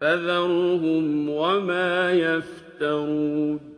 فذرهم وما يفترون